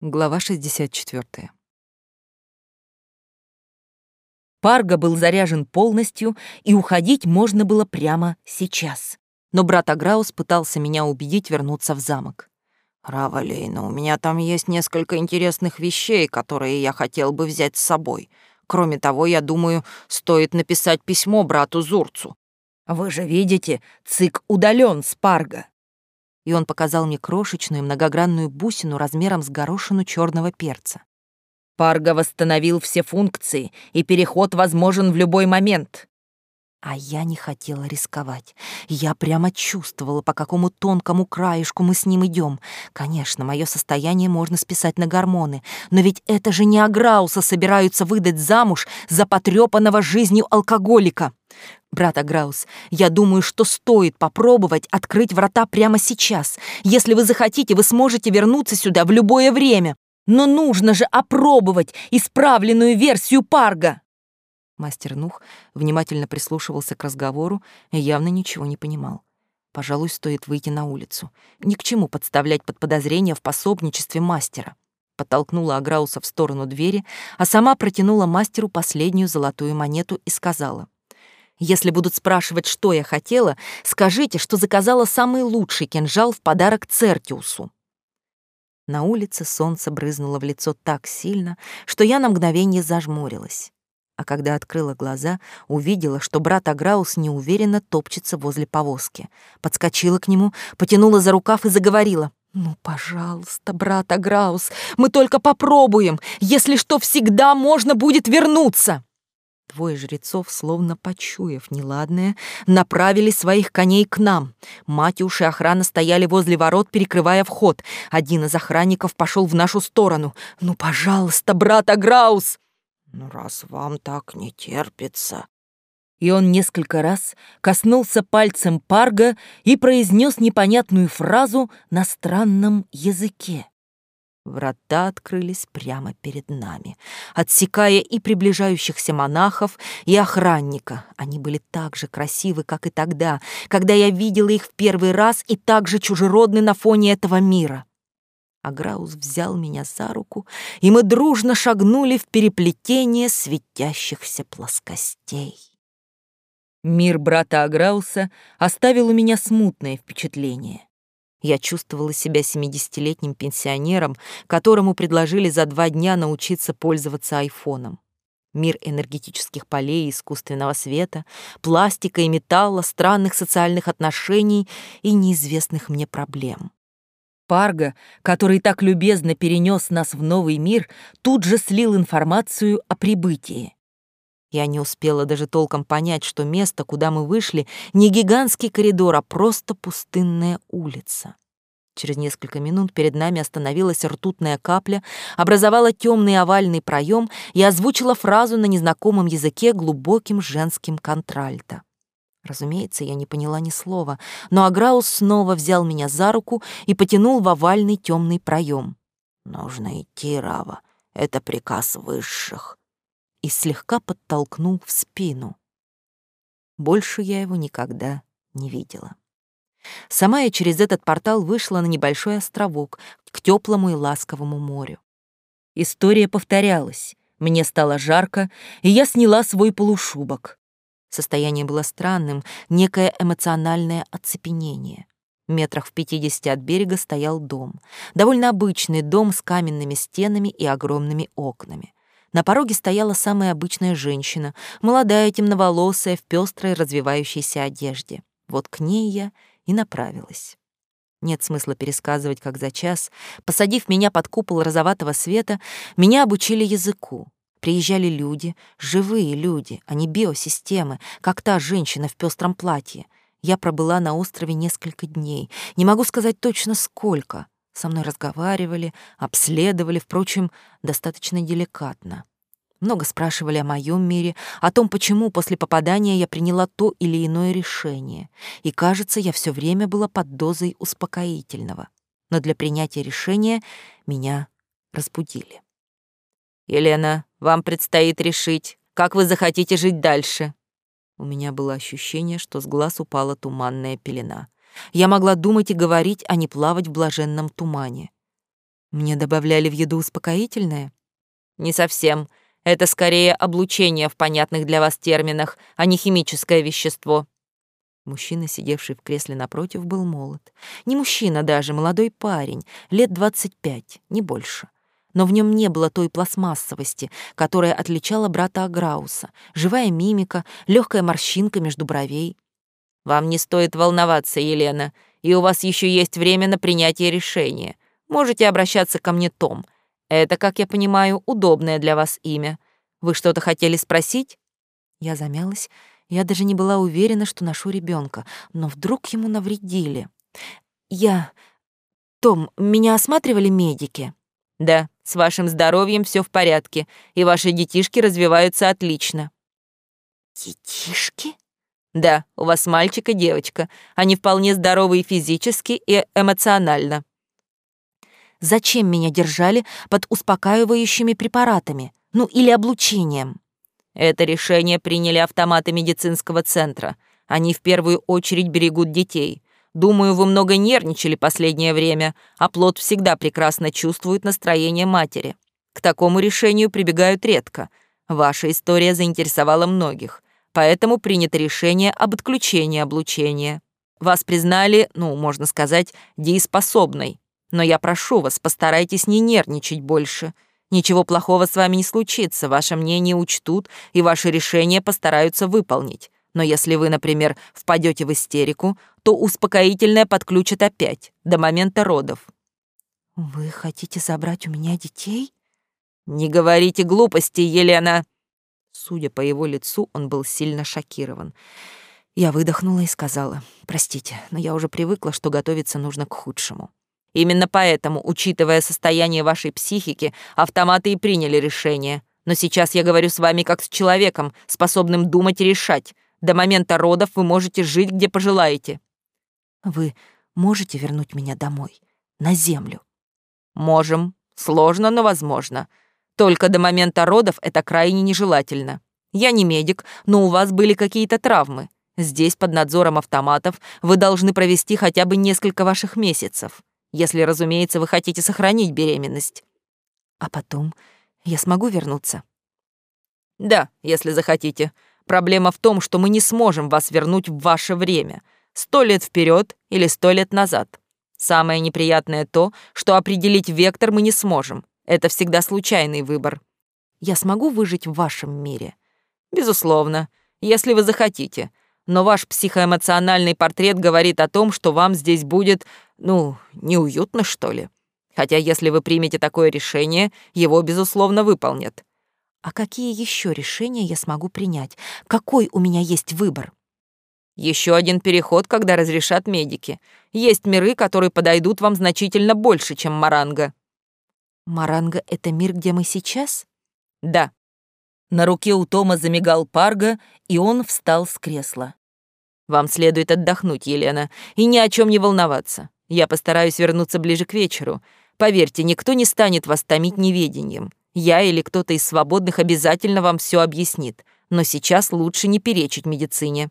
Глава 64. Парга был заряжен полностью, и уходить можно было прямо сейчас. Но брат Аграус пытался меня убедить вернуться в замок. «Равалейна, у меня там есть несколько интересных вещей, которые я хотел бы взять с собой. Кроме того, я думаю, стоит написать письмо брату Зурцу. Вы же видите, цик удален с Парга и он показал мне крошечную многогранную бусину размером с горошину черного перца. Парго восстановил все функции, и переход возможен в любой момент. А я не хотела рисковать. Я прямо чувствовала, по какому тонкому краешку мы с ним идем. Конечно, мое состояние можно списать на гормоны, но ведь это же не Аграуса собираются выдать замуж за потрепанного жизнью алкоголика. Брат Аграус, я думаю, что стоит попробовать открыть врата прямо сейчас. Если вы захотите, вы сможете вернуться сюда в любое время. Но нужно же опробовать исправленную версию Парга. Мастер Нух внимательно прислушивался к разговору и явно ничего не понимал. Пожалуй, стоит выйти на улицу. Ни к чему подставлять под подозрение в пособничестве мастера. Подтолкнула Аграуса в сторону двери, а сама протянула мастеру последнюю золотую монету и сказала — если будут спрашивать, что я хотела, скажите, что заказала самый лучший кинжал в подарок Цертиусу. На улице солнце брызнуло в лицо так сильно, что я на мгновение зажмурилась. А когда открыла глаза, увидела, что брат Аграус неуверенно топчется возле повозки. Подскочила к нему, потянула за рукав и заговорила. «Ну, пожалуйста, брат Аграус, мы только попробуем. Если что, всегда можно будет вернуться!» Двое жрецов, словно почуяв неладное, направили своих коней к нам. Матюш и охрана стояли возле ворот, перекрывая вход. Один из охранников пошел в нашу сторону. «Ну, пожалуйста, брат Аграус!» «Ну, раз вам так не терпится...» И он несколько раз коснулся пальцем Парга и произнес непонятную фразу на странном языке. Врата открылись прямо перед нами, отсекая и приближающихся монахов, и охранника. Они были так же красивы, как и тогда, когда я видела их в первый раз, и так же чужеродны на фоне этого мира. Аграус взял меня за руку, и мы дружно шагнули в переплетение светящихся плоскостей. Мир брата Аграуса оставил у меня смутное впечатление. Я чувствовала себя семидесятилетним пенсионером, которому предложили за два дня научиться пользоваться айфоном. Мир энергетических полей, искусственного света, пластика и металла, странных социальных отношений и неизвестных мне проблем. Парга, который так любезно перенес нас в новый мир, тут же слил информацию о прибытии. Я не успела даже толком понять, что место, куда мы вышли, не гигантский коридор, а просто пустынная улица. Через несколько минут перед нами остановилась ртутная капля, образовала темный овальный проем и озвучила фразу на незнакомом языке глубоким женским контральто. Разумеется, я не поняла ни слова, но Аграус снова взял меня за руку и потянул в овальный темный проем. «Нужно идти, Рава. Это приказ высших и слегка подтолкнул в спину. Больше я его никогда не видела. Сама я через этот портал вышла на небольшой островок к теплому и ласковому морю. История повторялась. Мне стало жарко, и я сняла свой полушубок. Состояние было странным, некое эмоциональное оцепенение. Метрах в пятидесяти от берега стоял дом. Довольно обычный дом с каменными стенами и огромными окнами. На пороге стояла самая обычная женщина, молодая, темноволосая, в пестрой развивающейся одежде. Вот к ней я и направилась. Нет смысла пересказывать, как за час, посадив меня под купол розоватого света, меня обучили языку. Приезжали люди, живые люди, а не биосистемы, как та женщина в пестром платье. Я пробыла на острове несколько дней. Не могу сказать точно сколько. Со мной разговаривали, обследовали, впрочем, достаточно деликатно. Много спрашивали о моем мире, о том, почему после попадания я приняла то или иное решение. И, кажется, я все время была под дозой успокоительного. Но для принятия решения меня разбудили. «Елена, вам предстоит решить, как вы захотите жить дальше». У меня было ощущение, что с глаз упала туманная пелена. Я могла думать и говорить, а не плавать в блаженном тумане. Мне добавляли в еду успокоительное? Не совсем. Это скорее облучение в понятных для вас терминах, а не химическое вещество. Мужчина, сидевший в кресле напротив, был молод. Не мужчина даже, молодой парень, лет двадцать пять, не больше. Но в нем не было той пластмассовости, которая отличала брата Аграуса, живая мимика, легкая морщинка между бровей. «Вам не стоит волноваться, Елена, и у вас еще есть время на принятие решения. Можете обращаться ко мне Том. Это, как я понимаю, удобное для вас имя. Вы что-то хотели спросить?» Я замялась, я даже не была уверена, что ношу ребенка, но вдруг ему навредили. Я... Том, меня осматривали медики? Да, с вашим здоровьем все в порядке, и ваши детишки развиваются отлично. Детишки? Да, у вас мальчик и девочка. Они вполне здоровы и физически, и эмоционально. Зачем меня держали под успокаивающими препаратами? Ну, или облучением? Это решение приняли автоматы медицинского центра. Они в первую очередь берегут детей. Думаю, вы много нервничали последнее время, а плод всегда прекрасно чувствует настроение матери. К такому решению прибегают редко. Ваша история заинтересовала многих, поэтому принято решение об отключении облучения. Вас признали, ну, можно сказать, дееспособной. Но я прошу вас, постарайтесь не нервничать больше — Ничего плохого с вами не случится, ваше мнение учтут и ваши решения постараются выполнить. Но если вы, например, впадете в истерику, то успокоительное подключат опять, до момента родов». «Вы хотите забрать у меня детей?» «Не говорите глупости, Елена!» Судя по его лицу, он был сильно шокирован. Я выдохнула и сказала, «Простите, но я уже привыкла, что готовиться нужно к худшему». Именно поэтому, учитывая состояние вашей психики, автоматы и приняли решение. Но сейчас я говорю с вами как с человеком, способным думать и решать. До момента родов вы можете жить, где пожелаете. Вы можете вернуть меня домой, на землю? Можем. Сложно, но возможно. Только до момента родов это крайне нежелательно. Я не медик, но у вас были какие-то травмы. Здесь, под надзором автоматов, вы должны провести хотя бы несколько ваших месяцев если, разумеется, вы хотите сохранить беременность. А потом я смогу вернуться? Да, если захотите. Проблема в том, что мы не сможем вас вернуть в ваше время. Сто лет вперед или сто лет назад. Самое неприятное то, что определить вектор мы не сможем. Это всегда случайный выбор. Я смогу выжить в вашем мире? Безусловно, если вы захотите но ваш психоэмоциональный портрет говорит о том, что вам здесь будет, ну, неуютно, что ли. Хотя если вы примете такое решение, его, безусловно, выполнят. А какие еще решения я смогу принять? Какой у меня есть выбор? Еще один переход, когда разрешат медики. Есть миры, которые подойдут вам значительно больше, чем Маранга. Маранга — это мир, где мы сейчас? Да. На руке у Тома замигал Парга, и он встал с кресла. Вам следует отдохнуть, Елена, и ни о чем не волноваться. Я постараюсь вернуться ближе к вечеру. Поверьте, никто не станет вас томить неведением. Я или кто-то из свободных обязательно вам все объяснит, но сейчас лучше не перечить медицине.